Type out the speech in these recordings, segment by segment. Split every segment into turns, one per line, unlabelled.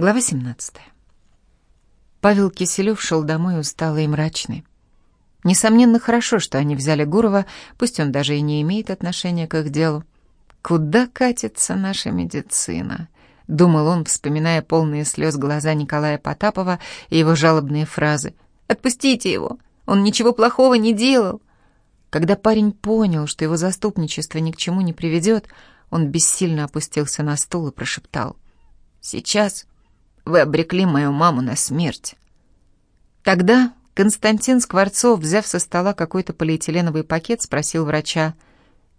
Глава 17. Павел Киселев шел домой усталый и мрачный. Несомненно, хорошо, что они взяли Гурова, пусть он даже и не имеет отношения к их делу. «Куда катится наша медицина?» — думал он, вспоминая полные слез глаза Николая Потапова и его жалобные фразы. «Отпустите его! Он ничего плохого не делал!» Когда парень понял, что его заступничество ни к чему не приведет, он бессильно опустился на стул и прошептал. «Сейчас вы обрекли мою маму на смерть». Тогда Константин Скворцов, взяв со стола какой-то полиэтиленовый пакет, спросил врача,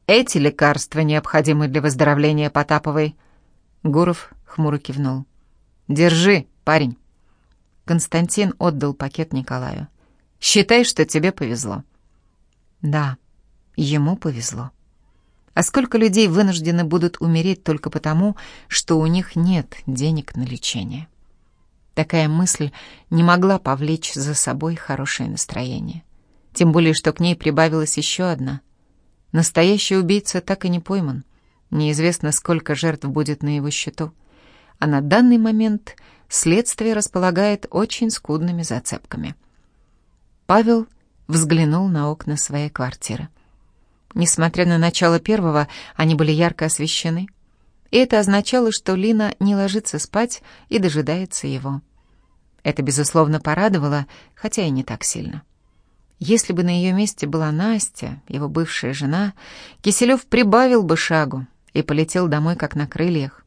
«Эти лекарства необходимы для выздоровления Потаповой?» Гуров хмуро кивнул. «Держи, парень». Константин отдал пакет Николаю. «Считай, что тебе повезло». Да, ему повезло. А сколько людей вынуждены будут умереть только потому, что у них нет денег на лечение? Такая мысль не могла повлечь за собой хорошее настроение. Тем более, что к ней прибавилась еще одна. Настоящий убийца так и не пойман. Неизвестно, сколько жертв будет на его счету. А на данный момент следствие располагает очень скудными зацепками. Павел взглянул на окна своей квартиры. Несмотря на начало первого, они были ярко освещены. И это означало, что Лина не ложится спать и дожидается его. Это, безусловно, порадовало, хотя и не так сильно. Если бы на ее месте была Настя, его бывшая жена, Киселев прибавил бы шагу и полетел домой как на крыльях.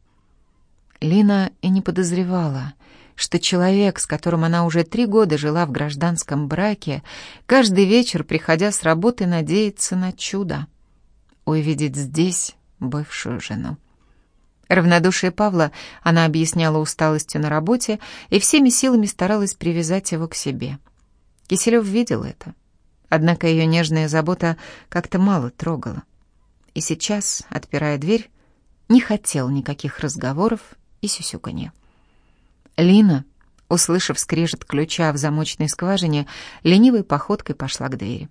Лина и не подозревала, что человек, с которым она уже три года жила в гражданском браке, каждый вечер, приходя с работы, надеется на чудо — увидеть здесь бывшую жену. Равнодушие Павла она объясняла усталостью на работе и всеми силами старалась привязать его к себе. Киселев видел это. Однако ее нежная забота как-то мало трогала. И сейчас, отпирая дверь, не хотел никаких разговоров и сюсюканья. Лина, услышав скрежет ключа в замочной скважине, ленивой походкой пошла к двери.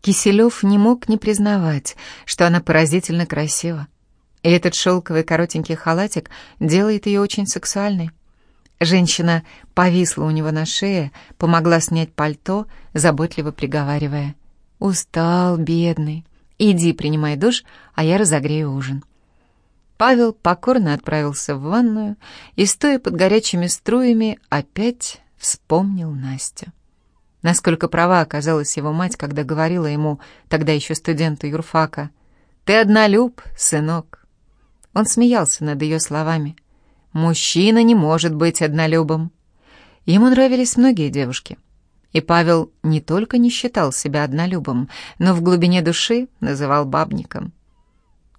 Киселев не мог не признавать, что она поразительно красива. И этот шелковый коротенький халатик делает ее очень сексуальной. Женщина повисла у него на шее, помогла снять пальто, заботливо приговаривая. «Устал, бедный. Иди, принимай душ, а я разогрею ужин». Павел покорно отправился в ванную и, стоя под горячими струями, опять вспомнил Настю. Насколько права оказалась его мать, когда говорила ему, тогда еще студенту юрфака, «Ты однолюб, сынок». Он смеялся над ее словами. «Мужчина не может быть однолюбом». Ему нравились многие девушки. И Павел не только не считал себя однолюбом, но в глубине души называл бабником.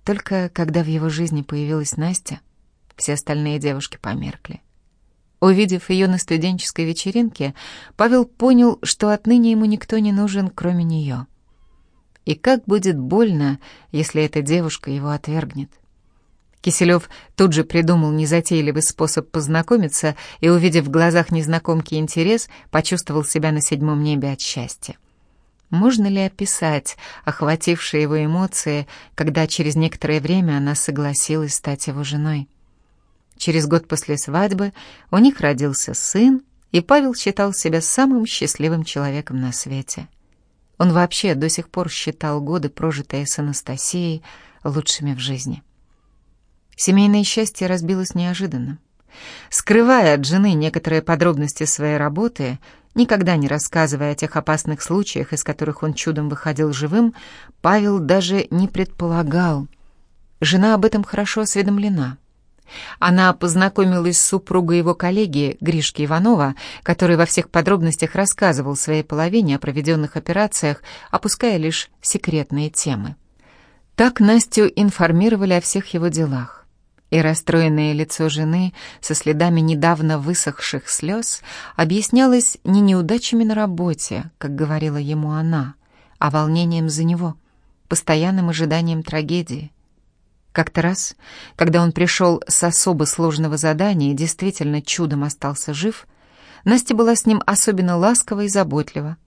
Только когда в его жизни появилась Настя, все остальные девушки померкли. Увидев ее на студенческой вечеринке, Павел понял, что отныне ему никто не нужен, кроме нее. И как будет больно, если эта девушка его отвергнет. Киселев тут же придумал незатейливый способ познакомиться и, увидев в глазах незнакомки интерес, почувствовал себя на седьмом небе от счастья. Можно ли описать охватившие его эмоции, когда через некоторое время она согласилась стать его женой? Через год после свадьбы у них родился сын, и Павел считал себя самым счастливым человеком на свете. Он вообще до сих пор считал годы, прожитые с Анастасией, лучшими в жизни. Семейное счастье разбилось неожиданно. Скрывая от жены некоторые подробности своей работы, никогда не рассказывая о тех опасных случаях, из которых он чудом выходил живым, Павел даже не предполагал. Жена об этом хорошо осведомлена. Она познакомилась с супругой его коллеги Гришки Иванова, который во всех подробностях рассказывал своей половине о проведенных операциях, опуская лишь секретные темы. Так Настю информировали о всех его делах и расстроенное лицо жены со следами недавно высохших слез объяснялось не неудачами на работе, как говорила ему она, а волнением за него, постоянным ожиданием трагедии. Как-то раз, когда он пришел с особо сложного задания и действительно чудом остался жив, Настя была с ним особенно ласкова и заботлива.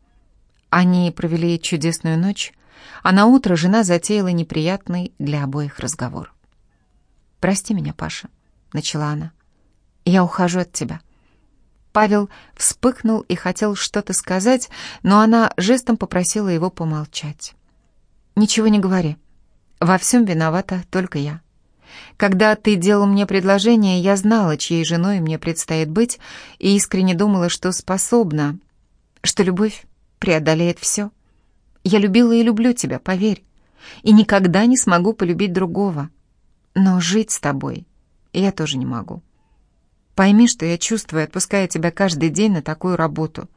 Они провели чудесную ночь, а на утро жена затеяла неприятный для обоих разговор. «Прости меня, Паша», — начала она. Я ухожу от тебя». Павел вспыхнул и хотел что-то сказать, но она жестом попросила его помолчать. «Ничего не говори. Во всем виновата только я. Когда ты делал мне предложение, я знала, чьей женой мне предстоит быть, и искренне думала, что способна, что любовь преодолеет все. Я любила и люблю тебя, поверь, и никогда не смогу полюбить другого. Но жить с тобой я тоже не могу. Пойми, что я чувствую, отпуская тебя каждый день на такую работу.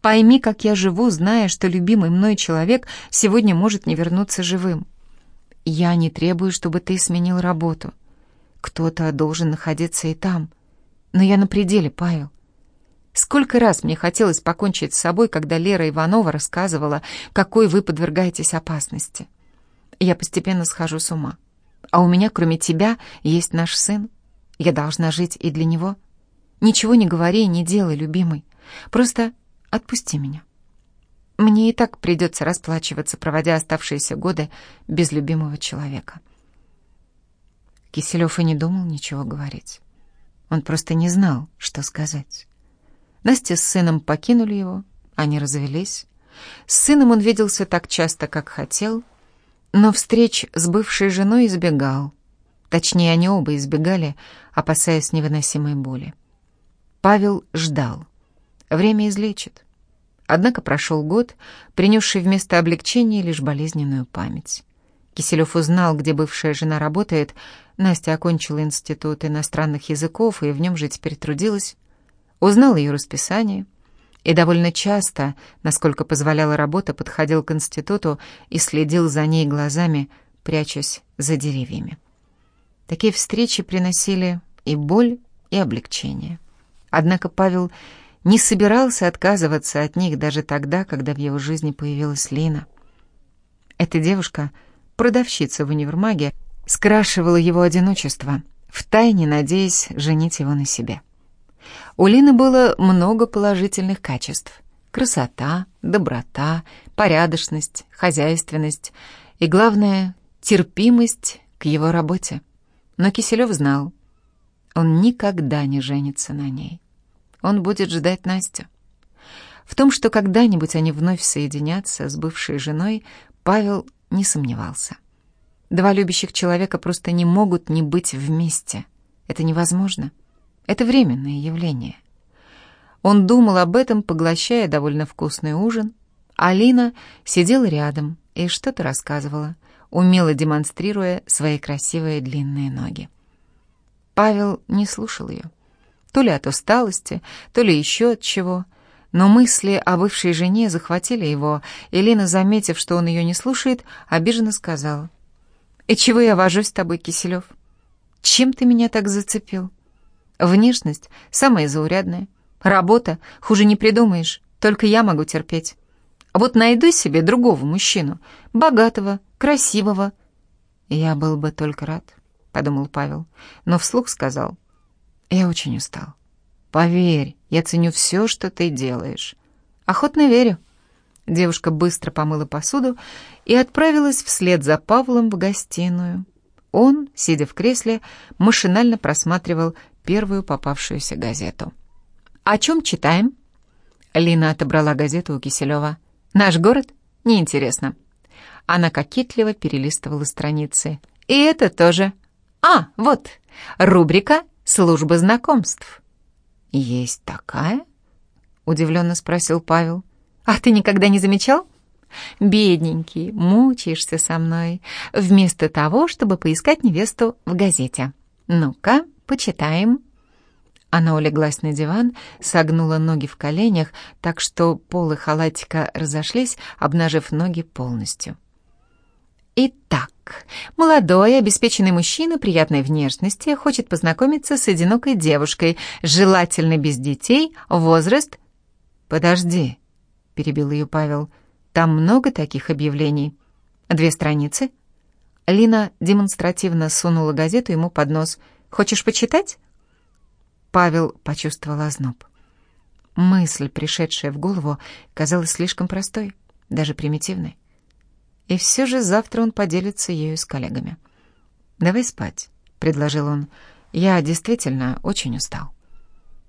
Пойми, как я живу, зная, что любимый мной человек сегодня может не вернуться живым. Я не требую, чтобы ты сменил работу. Кто-то должен находиться и там. Но я на пределе, Павел. Сколько раз мне хотелось покончить с собой, когда Лера Иванова рассказывала, какой вы подвергаетесь опасности. Я постепенно схожу с ума. А у меня, кроме тебя, есть наш сын. Я должна жить и для него. Ничего не говори и не делай, любимый. Просто отпусти меня. Мне и так придется расплачиваться, проводя оставшиеся годы без любимого человека. Киселев и не думал ничего говорить. Он просто не знал, что сказать. Настя с сыном покинули его, они развелись. С сыном он виделся так часто, как хотел, но встреч с бывшей женой избегал. Точнее, они оба избегали, опасаясь невыносимой боли. Павел ждал. Время излечит. Однако прошел год, принесший вместо облегчения лишь болезненную память. Киселев узнал, где бывшая жена работает. Настя окончила институт иностранных языков и в нем же теперь трудилась. Узнал ее расписание и довольно часто, насколько позволяла работа, подходил к институту и следил за ней глазами, прячась за деревьями. Такие встречи приносили и боль, и облегчение. Однако Павел не собирался отказываться от них даже тогда, когда в его жизни появилась Лина. Эта девушка, продавщица в универмаге, скрашивала его одиночество, втайне надеясь женить его на себе. У Лины было много положительных качеств. Красота, доброта, порядочность, хозяйственность и, главное, терпимость к его работе. Но Киселев знал, он никогда не женится на ней. Он будет ждать Настю. В том, что когда-нибудь они вновь соединятся с бывшей женой, Павел не сомневался. Два любящих человека просто не могут не быть вместе. Это невозможно. Это временное явление. Он думал об этом, поглощая довольно вкусный ужин. Алина сидела рядом и что-то рассказывала, умело демонстрируя свои красивые длинные ноги. Павел не слушал ее. То ли от усталости, то ли еще от чего. Но мысли о бывшей жене захватили его, и заметив, что он ее не слушает, обиженно сказала. «И чего я вожусь с тобой, Киселев? Чем ты меня так зацепил? Внешность самая заурядная. Работа хуже не придумаешь, только я могу терпеть. Вот найду себе другого мужчину, богатого, красивого. Я был бы только рад, подумал Павел, но вслух сказал — я очень устал. Поверь, я ценю все, что ты делаешь. Охотно верю. Девушка быстро помыла посуду и отправилась вслед за Павлом в гостиную. Он, сидя в кресле, машинально просматривал первую попавшуюся газету. «О чем читаем?» Лина отобрала газету у Киселева. «Наш город? Неинтересно». Она кокетливо перелистывала страницы. «И это тоже. А, вот, рубрика службы знакомств». «Есть такая?» — удивленно спросил Павел. «А ты никогда не замечал?» «Бедненький, мучаешься со мной, вместо того, чтобы поискать невесту в газете. Ну-ка, почитаем». Она улеглась на диван, согнула ноги в коленях, так что полы халатика разошлись, обнажив ноги полностью. Итак, молодой, обеспеченный мужчина приятной внешности хочет познакомиться с одинокой девушкой, желательно без детей, возраст... «Подожди», — перебил ее Павел, — «там много таких объявлений. Две страницы». Лина демонстративно сунула газету ему под нос. «Хочешь почитать?» Павел почувствовал озноб. Мысль, пришедшая в голову, казалась слишком простой, даже примитивной. И все же завтра он поделится ею с коллегами. «Давай спать», — предложил он. «Я действительно очень устал».